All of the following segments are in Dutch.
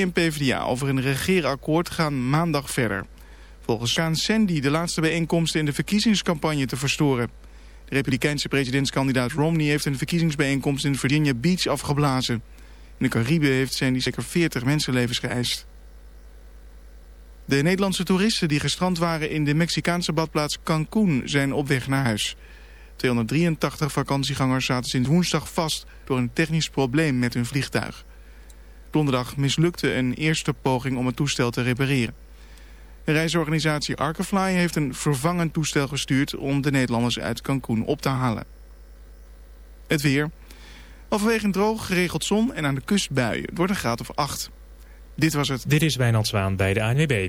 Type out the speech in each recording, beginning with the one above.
en PvdA over een regeerakkoord gaan maandag verder. Volgens gaan Sandy de laatste bijeenkomsten in de verkiezingscampagne te verstoren. De republikeinse presidentskandidaat Romney heeft een verkiezingsbijeenkomst in Virginia Beach afgeblazen. In de Cariben heeft Sandy zeker 40 mensenlevens geëist. De Nederlandse toeristen die gestrand waren in de Mexicaanse badplaats Cancún zijn op weg naar huis. 283 vakantiegangers zaten sinds woensdag vast door een technisch probleem met hun vliegtuig. Donderdag mislukte een eerste poging om het toestel te repareren. De reisorganisatie Arkefly heeft een vervangend toestel gestuurd om de Nederlanders uit Cancún op te halen. Het weer. Overwegend droog, geregeld zon en aan de kust buien. Het wordt een graad of 8. Dit was het. Dit is Wijnand Zwaan bij de ANWB.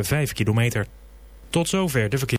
5 kilometer. Tot zover de verkeer.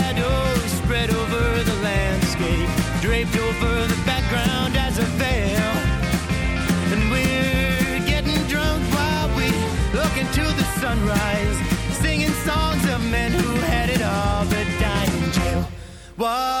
Bye.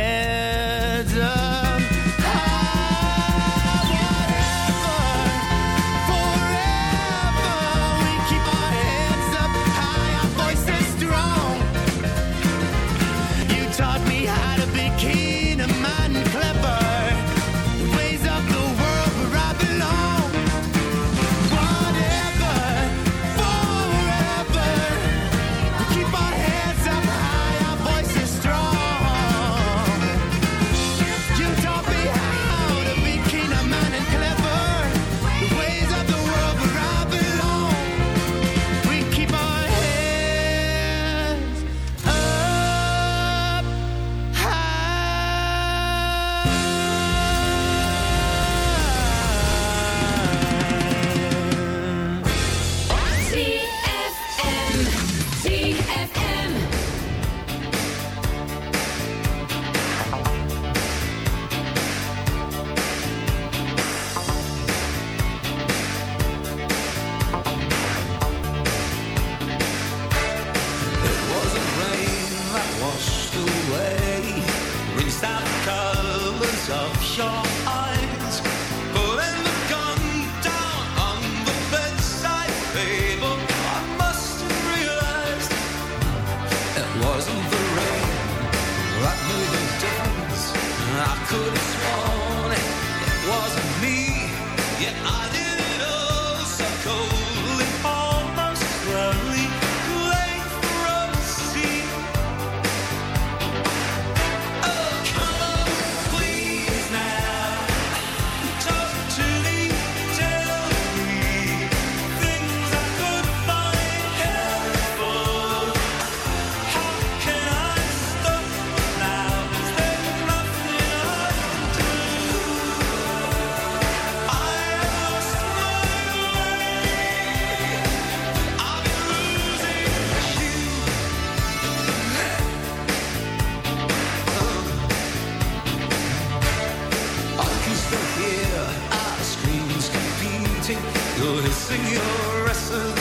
will sing your essence.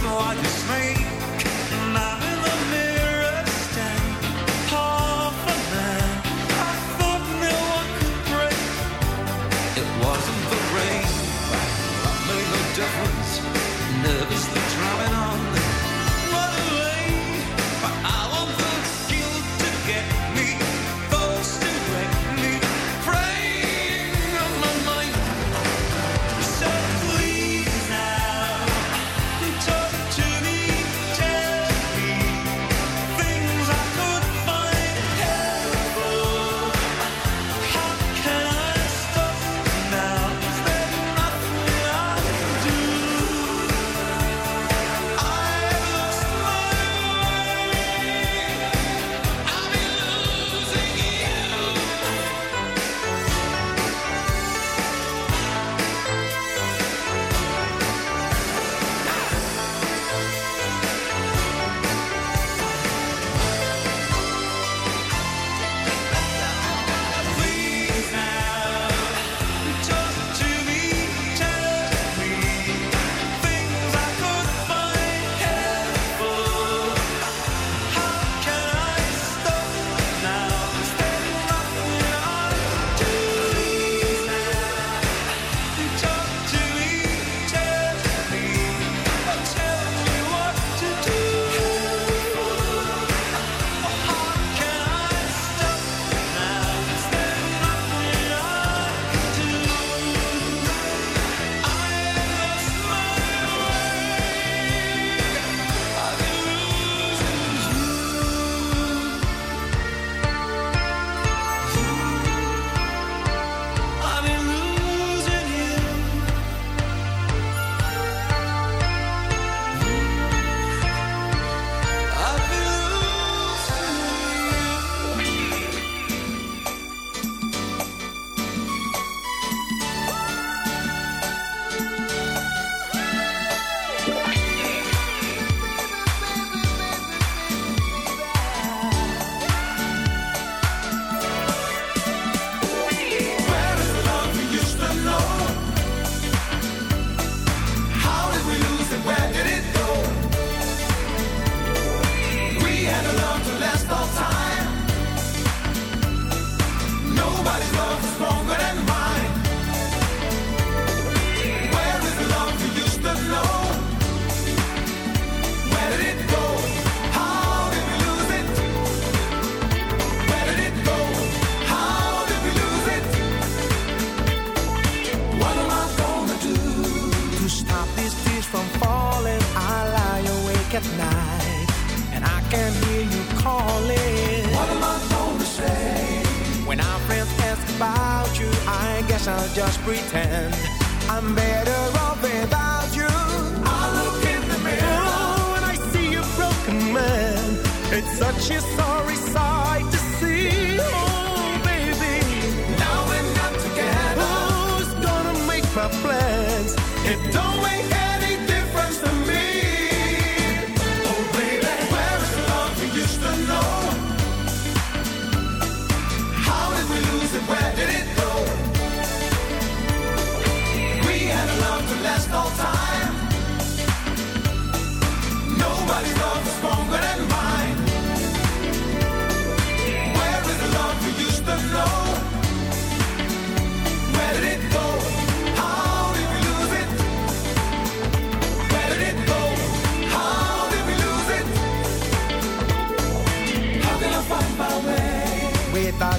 So I just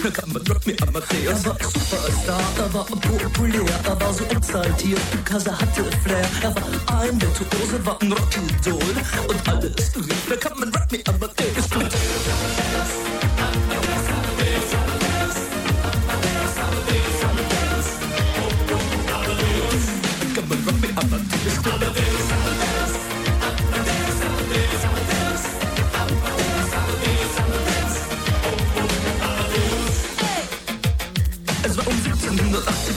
Come drop me, I'm a player. Er war Superstar, er war populär, er war so exaltiert, because er hatte Flair. Er war ein Virtuose, war ein Rockidol und alles rief, come and drop me, I'm a player.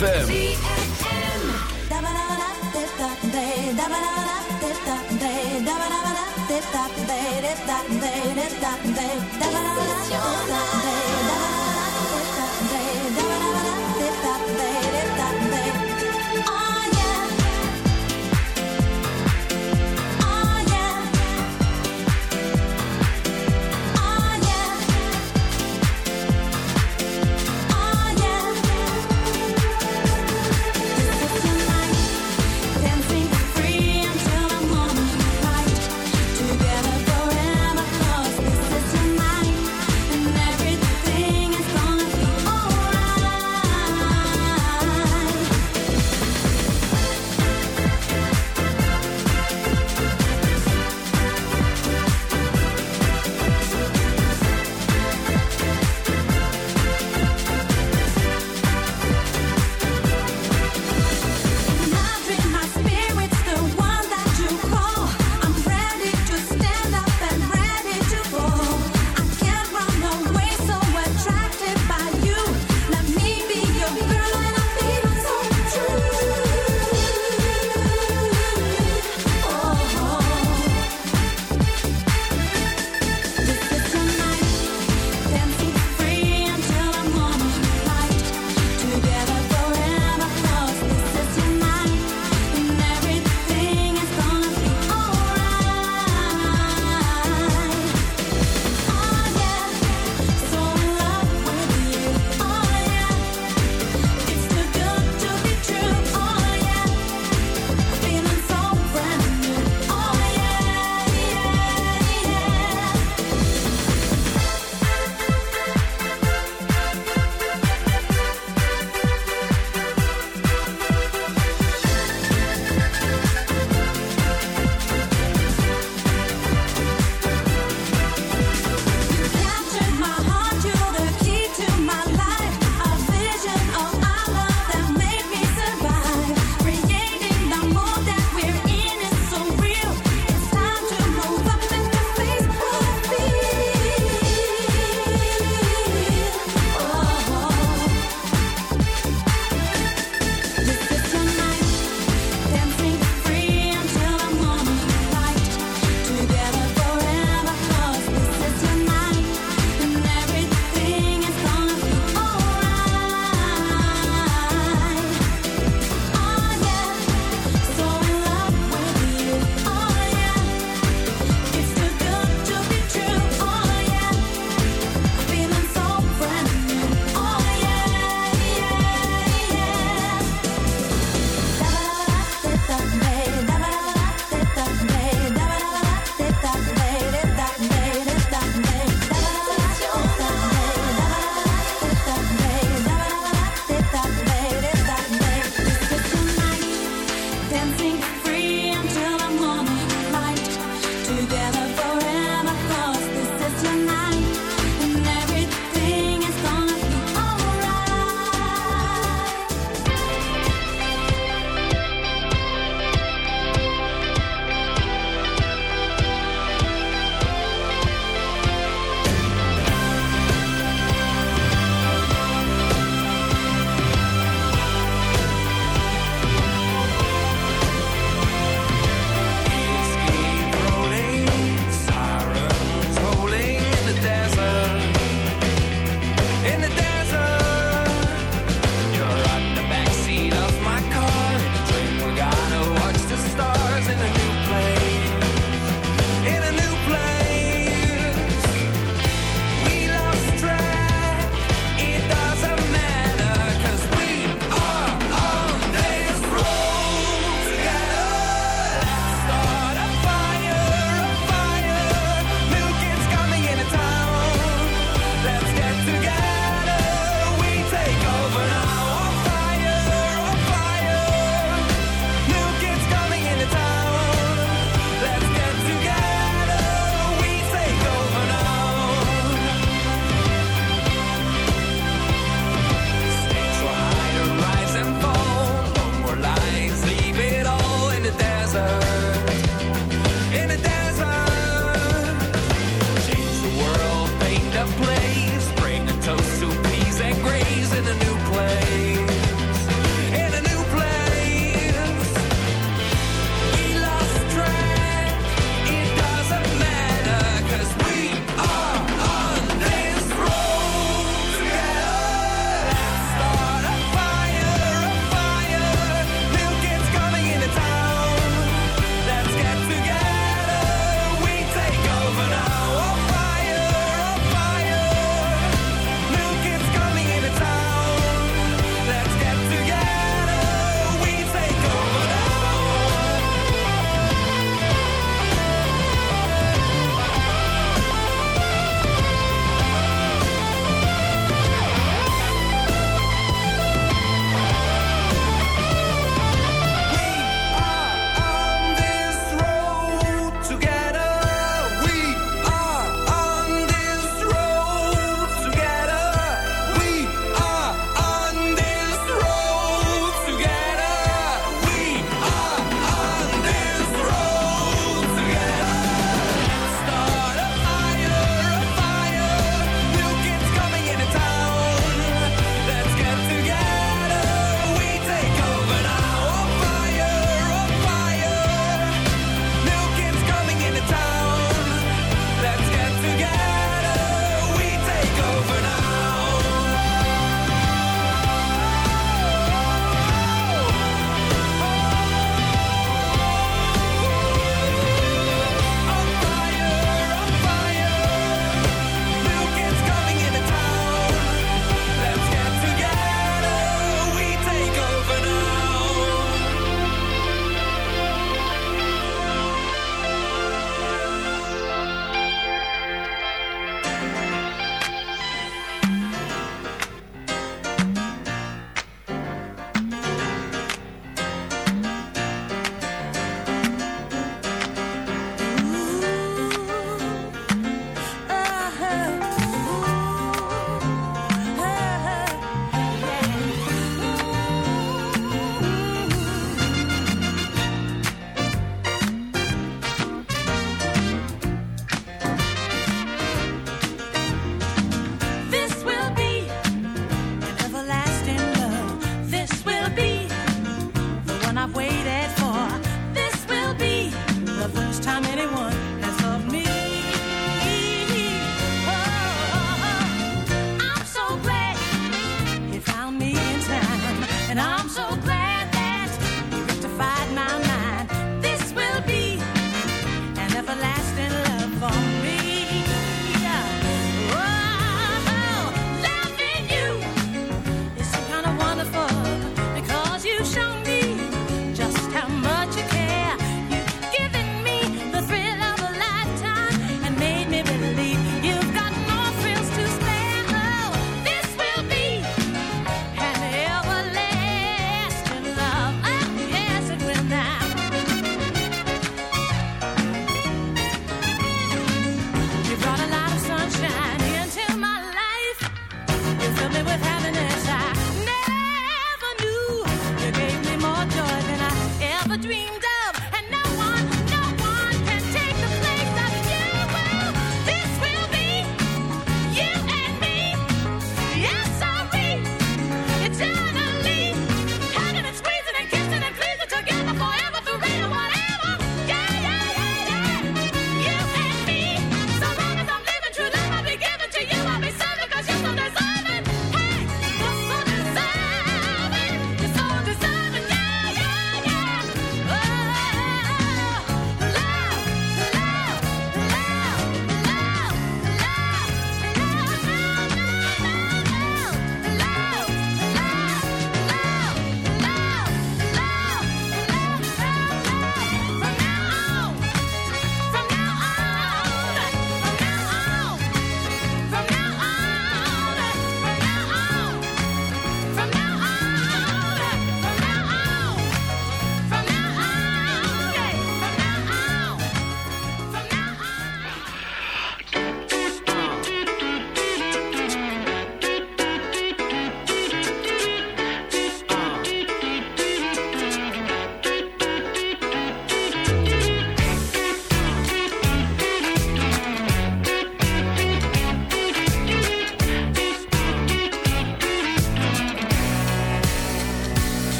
ZFM.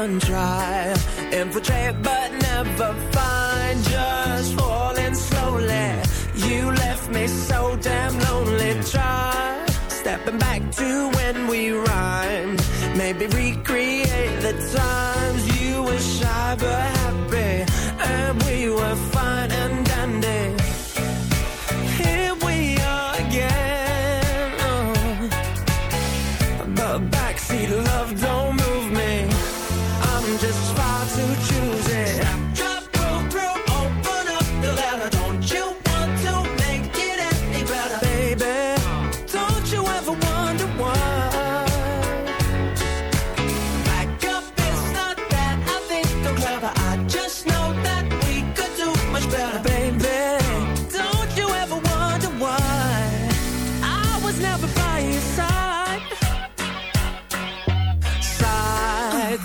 one drop.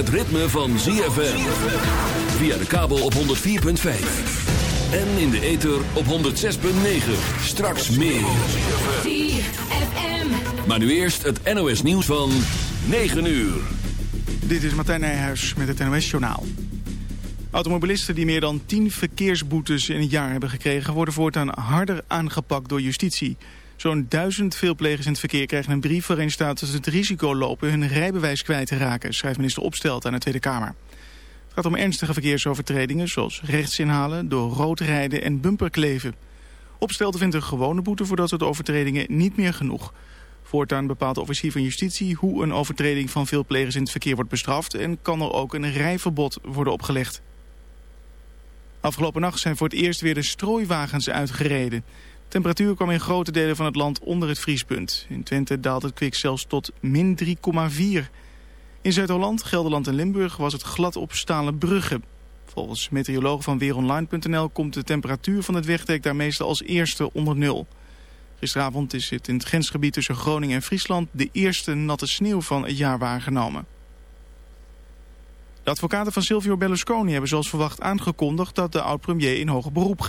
Het ritme van ZFM. Via de kabel op 104.5. En in de ether op 106.9. Straks meer. Maar nu eerst het NOS nieuws van 9 uur. Dit is Martijn Nijhuis met het NOS-journaal. Automobilisten die meer dan 10 verkeersboetes in het jaar hebben gekregen... worden voortaan harder aangepakt door justitie. Zo'n duizend veelplegers in het verkeer krijgen een brief... waarin staat dat ze het risico lopen hun rijbewijs kwijt te raken... schrijft minister Opstelt aan de Tweede Kamer. Het gaat om ernstige verkeersovertredingen... zoals rechts inhalen, door rood rijden en bumperkleven. Opstelten vindt een gewone boete voor dat soort overtredingen niet meer genoeg... Voortaan bepaalt de officier van justitie hoe een overtreding van veel plegers in het verkeer wordt bestraft en kan er ook een rijverbod worden opgelegd. Afgelopen nacht zijn voor het eerst weer de strooiwagens uitgereden. Temperatuur kwam in grote delen van het land onder het vriespunt. In Twente daalt het kwik zelfs tot min 3,4. In Zuid-Holland, Gelderland en Limburg was het glad op stalen bruggen. Volgens meteorologen van weeronline.nl komt de temperatuur van het wegdek daar meestal als eerste onder nul. Gisteravond is het in het grensgebied tussen Groningen en Friesland de eerste natte sneeuw van het jaar waargenomen. De advocaten van Silvio Berlusconi hebben zoals verwacht aangekondigd dat de oud-premier in hoger beroep gaat.